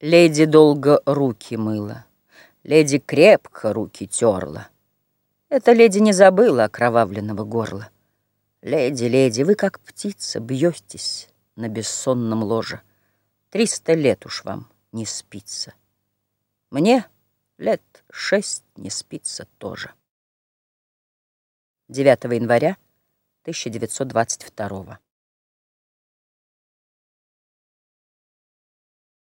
Леди долго руки мыла, Леди крепко руки терла. Эта леди не забыла окровавленного горла. Леди, леди, вы как птица бьетесь на бессонном ложе. Триста лет уж вам не спится. Мне лет шесть не спится тоже. 9 января 1922